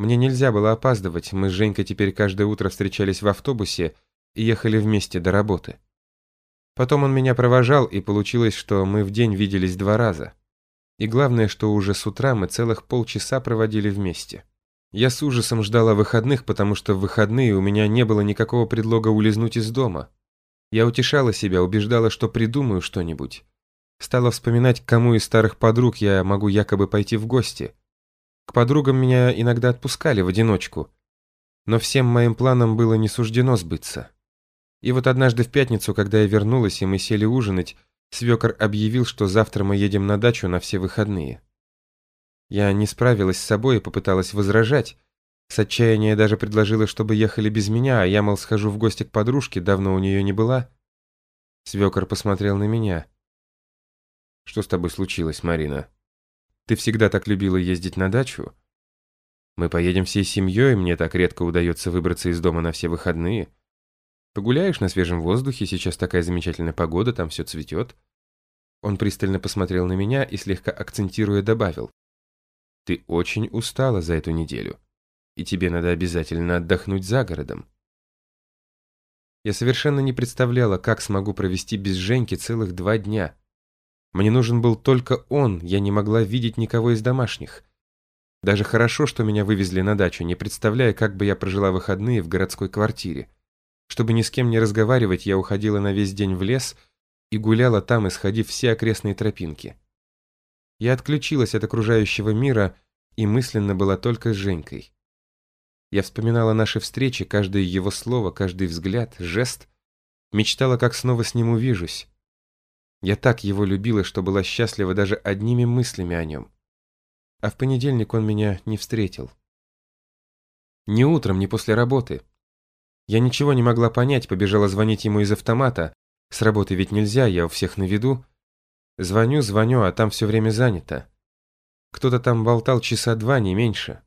Мне нельзя было опаздывать, мы с Женькой теперь каждое утро встречались в автобусе и ехали вместе до работы. Потом он меня провожал, и получилось, что мы в день виделись два раза. И главное, что уже с утра мы целых полчаса проводили вместе. Я с ужасом ждала выходных, потому что в выходные у меня не было никакого предлога улизнуть из дома. Я утешала себя, убеждала, что придумаю что-нибудь. Стала вспоминать, к кому из старых подруг я могу якобы пойти в гости. К подругам меня иногда отпускали в одиночку. Но всем моим планам было не суждено сбыться. И вот однажды в пятницу, когда я вернулась и мы сели ужинать, свекор объявил, что завтра мы едем на дачу на все выходные. Я не справилась с собой и попыталась возражать. С отчаяния даже предложила, чтобы ехали без меня, а я, мол, схожу в гости к подружке, давно у нее не была. Свекор посмотрел на меня. «Что с тобой случилось, Марина? Ты всегда так любила ездить на дачу? Мы поедем всей семьей, мне так редко удается выбраться из дома на все выходные. Погуляешь на свежем воздухе, сейчас такая замечательная погода, там все цветет». Он пристально посмотрел на меня и, слегка акцентируя, добавил. Ты очень устала за эту неделю, и тебе надо обязательно отдохнуть за городом. Я совершенно не представляла, как смогу провести без Женьки целых два дня. Мне нужен был только он, я не могла видеть никого из домашних. Даже хорошо, что меня вывезли на дачу, не представляя, как бы я прожила выходные в городской квартире. Чтобы ни с кем не разговаривать, я уходила на весь день в лес и гуляла там, исходив все окрестные тропинки. Я отключилась от окружающего мира и мысленно была только с Женькой. Я вспоминала наши встречи, каждое его слово, каждый взгляд, жест. Мечтала, как снова с ним увижусь. Я так его любила, что была счастлива даже одними мыслями о нем. А в понедельник он меня не встретил. Ни утром, ни после работы. Я ничего не могла понять, побежала звонить ему из автомата. С работы ведь нельзя, я у всех на виду. Звоню, звоню, а там все время занято. Кто-то там болтал часа два, не меньше.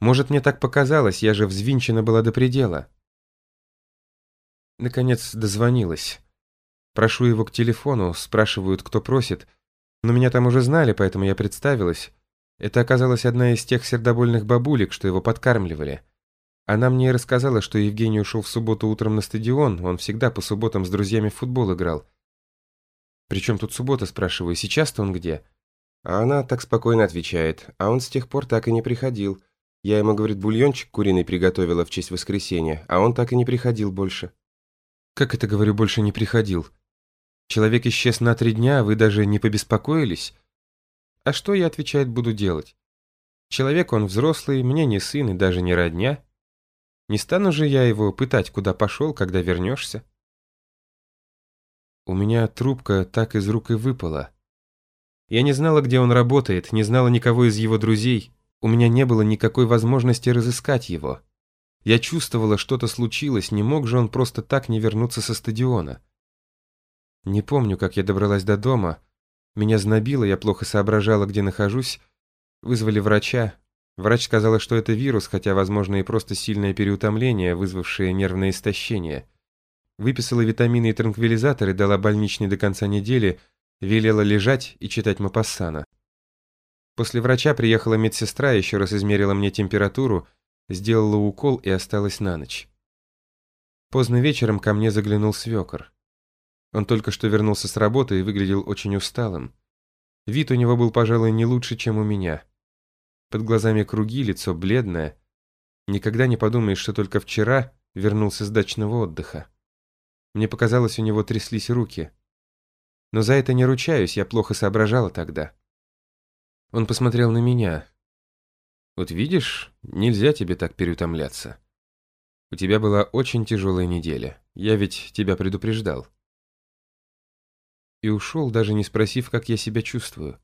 Может, мне так показалось, я же взвинчена была до предела. Наконец дозвонилась. Прошу его к телефону, спрашивают, кто просит. Но меня там уже знали, поэтому я представилась. Это оказалась одна из тех сердобольных бабулек, что его подкармливали. Она мне рассказала, что Евгений ушел в субботу утром на стадион, он всегда по субботам с друзьями в футбол играл. «Причем тут суббота?» – спрашиваю. «Сейчас-то он где?» А она так спокойно отвечает. А он с тех пор так и не приходил. Я ему, говорит, бульончик куриный приготовила в честь воскресенья, а он так и не приходил больше. «Как это, говорю, больше не приходил? Человек исчез на три дня, вы даже не побеспокоились?» «А что, я, отвечает, буду делать? Человек он взрослый, мне не сын и даже не родня. Не стану же я его пытать, куда пошел, когда вернешься?» У меня трубка так из рук и выпала. Я не знала, где он работает, не знала никого из его друзей. У меня не было никакой возможности разыскать его. Я чувствовала, что-то случилось, не мог же он просто так не вернуться со стадиона. Не помню, как я добралась до дома. Меня знобило, я плохо соображала, где нахожусь. Вызвали врача. Врач сказала, что это вирус, хотя, возможно, и просто сильное переутомление, вызвавшее нервное истощение. Выписала витамины и транквилизаторы, дала больничный до конца недели, велела лежать и читать Мапассана. После врача приехала медсестра, еще раз измерила мне температуру, сделала укол и осталась на ночь. Поздно вечером ко мне заглянул свекор. Он только что вернулся с работы и выглядел очень усталым. Вид у него был, пожалуй, не лучше, чем у меня. Под глазами круги, лицо бледное. Никогда не подумаешь, что только вчера вернулся с дачного отдыха. Мне показалось, у него тряслись руки. Но за это не ручаюсь, я плохо соображала тогда. Он посмотрел на меня. Вот видишь, нельзя тебе так переутомляться. У тебя была очень тяжелая неделя. Я ведь тебя предупреждал. И ушел, даже не спросив, как я себя чувствую.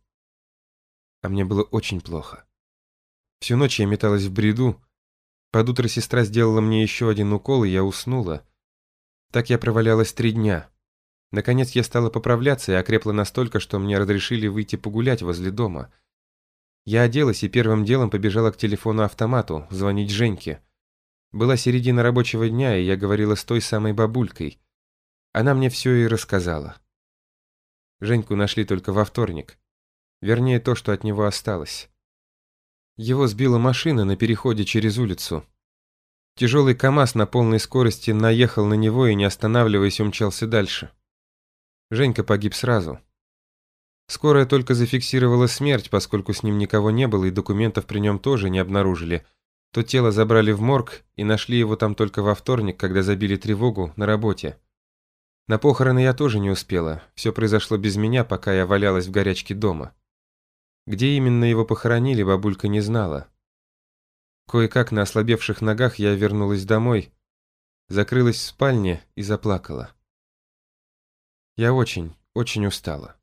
А мне было очень плохо. Всю ночь я металась в бреду. Под утро сестра сделала мне еще один укол, и я уснула. Так я провалялась три дня. Наконец я стала поправляться и окрепла настолько, что мне разрешили выйти погулять возле дома. Я оделась и первым делом побежала к телефону-автомату, звонить Женьке. Была середина рабочего дня, и я говорила с той самой бабулькой. Она мне все и рассказала. Женьку нашли только во вторник. Вернее, то, что от него осталось. Его сбила машина на переходе через улицу. Тяжелый КАМАЗ на полной скорости наехал на него и, не останавливаясь, умчался дальше. Женька погиб сразу. Скорая только зафиксировала смерть, поскольку с ним никого не было и документов при нем тоже не обнаружили. То тело забрали в морг и нашли его там только во вторник, когда забили тревогу на работе. На похороны я тоже не успела. Все произошло без меня, пока я валялась в горячке дома. Где именно его похоронили, бабулька не знала. Кое-как на ослабевших ногах я вернулась домой, закрылась в спальне и заплакала. Я очень, очень устала.